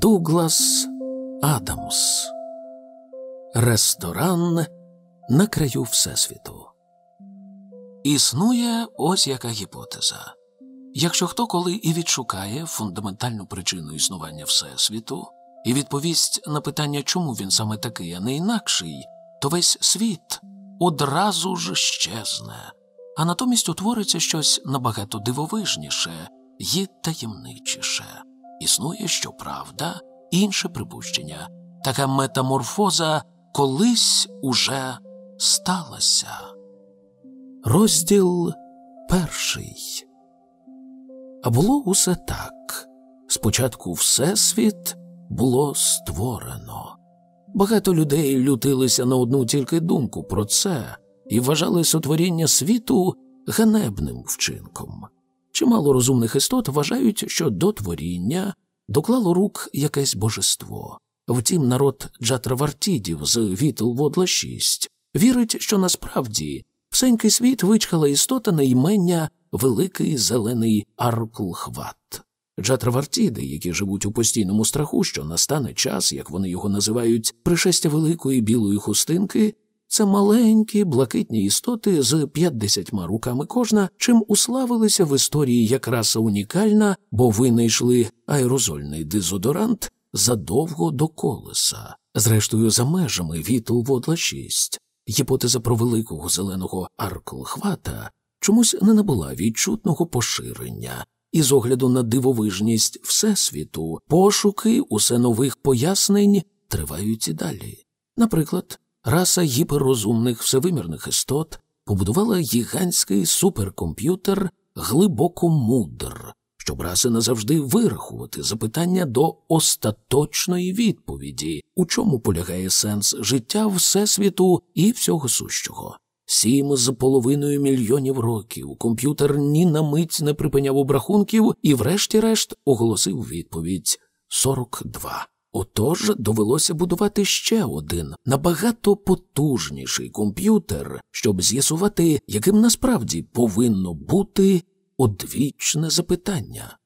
Дуглас Адамс Ресторан на краю Всесвіту. Існує ось яка гіпотеза. Якщо хто коли і відшукає фундаментальну причину існування Всесвіту і відповість на питання, чому він саме такий, а не інакший, то весь світ одразу ж щезне, а натомість утвориться щось набагато дивовижніше і таємничіше. Існує, щоправда, інше припущення. Така метаморфоза колись уже сталася. Розділ перший. А було усе так. Спочатку Всесвіт було створено. Багато людей лютилися на одну тільки думку про це і вважали сотворіння світу ганебним вчинком. Чимало розумних істот вважають, що до творіння доклало рук якесь божество. Втім, народ Джатравартідів з Вітлводла 6 вірить, що насправді всенький світ вичхала істота на імення Великий Зелений Арклхват. Джатравартіди, які живуть у постійному страху, що настане час, як вони його називають, пришестя великої білої хустинки, це маленькі блакитні істоти з п'ятдесятьма руками кожна, чим уславилися в історії як раса унікальна, бо винайшли аерозольний дезодорант задовго до колеса. Зрештою, за межами Вітлводла 6 гіпотеза про великого зеленого арклхвата чомусь не набула відчутного поширення. І з огляду на дивовижність Всесвіту, пошуки усе нових пояснень тривають і далі. Наприклад, раса гіперрозумних всевимірних істот побудувала гігантський суперкомп'ютер глибоко мудр, щоб раси назавжди вирахувати запитання до остаточної відповіді, у чому полягає сенс життя Всесвіту і всього сущого. Сім з половиною мільйонів років комп'ютер ні на мить не припиняв обрахунків і, врешті-решт, оголосив відповідь 42. Отож довелося будувати ще один набагато потужніший комп'ютер, щоб з'ясувати, яким насправді повинно бути одвічне запитання.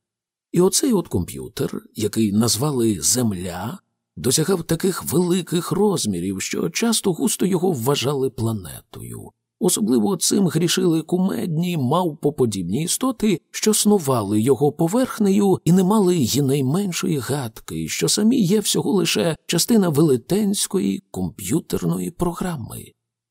І оцей от комп'ютер, який назвали Земля, досягав таких великих розмірів, що часто густо його вважали планетою. Особливо цим грішили кумедні, мавпоподібні істоти, що снували його поверхнею і не мали й найменшої гадки, що самі є всього лише частина велетенської комп'ютерної програми.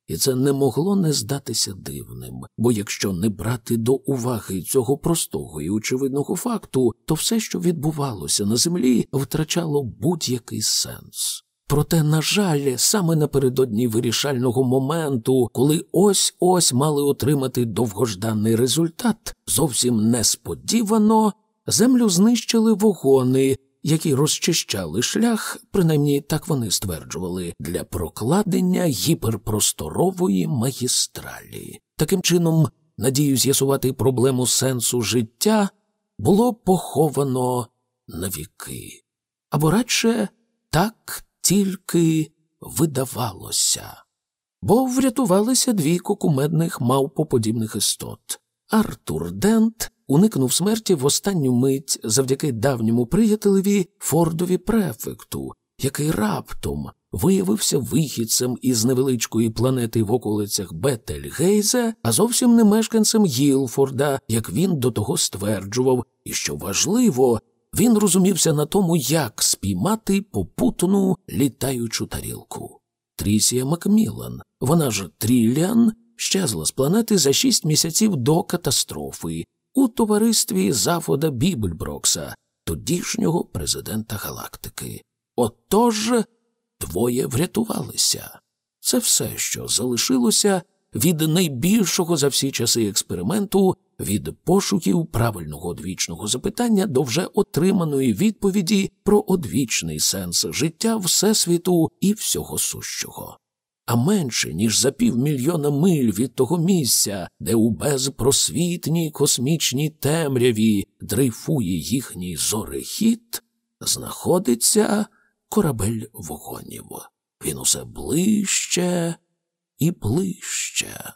І це не могло не здатися дивним, бо якщо не брати до уваги цього простого і очевидного факту, то все, що відбувалося на землі, втрачало будь-який сенс. Проте, на жаль, саме напередодні вирішального моменту, коли ось ось мали отримати довгожданий результат, зовсім несподівано землю знищили вогони, які розчищали шлях, принаймні так вони стверджували, для прокладення гіперпросторової магістралі. Таким чином, надію з'ясувати проблему сенсу життя було поховано навіки. Або радше так тільки видавалося, бо врятувалися дві кукумедних мавпоподібних істот. Артур Дент уникнув смерті в останню мить завдяки давньому приятелеві Фордові префекту, який раптом виявився вихідцем із невеличкої планети в околицях Бетельгейзе, а зовсім не мешканцем Гілфорда, як він до того стверджував, і що важливо, він розумівся на тому, як спіймати попутну літаючу тарілку. Трісія Макмілан, вона ж Тріліан, щезла з планети за шість місяців до катастрофи у товаристві Зафода Бібельброкса, тодішнього президента галактики. Отож двоє врятувалися. Це все, що залишилося від найбільшого за всі часи експерименту, від пошуків правильного одвічного запитання до вже отриманої відповіді про одвічний сенс життя Всесвіту і всього сущого. А менше, ніж за півмільйона миль від того місця, де у безпросвітній космічній темряві дрейфує їхній зорехід, знаходиться корабель вогонів. Він усе ближче і ближче.